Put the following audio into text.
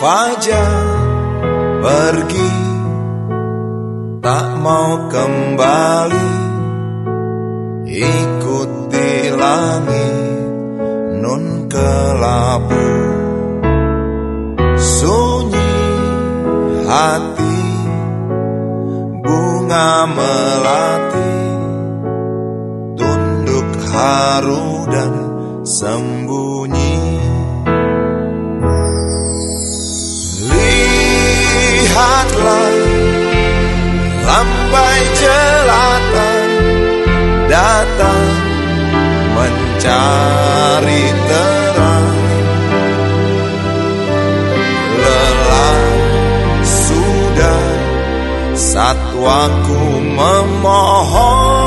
fajar pergi tak mau kembali. Ikuti langit nun kelabu. Sunyi hati bunga melati. Tunduk haru dan sembunyi lampai jelata datang mencari terang. Lelah sudah satwaku memohon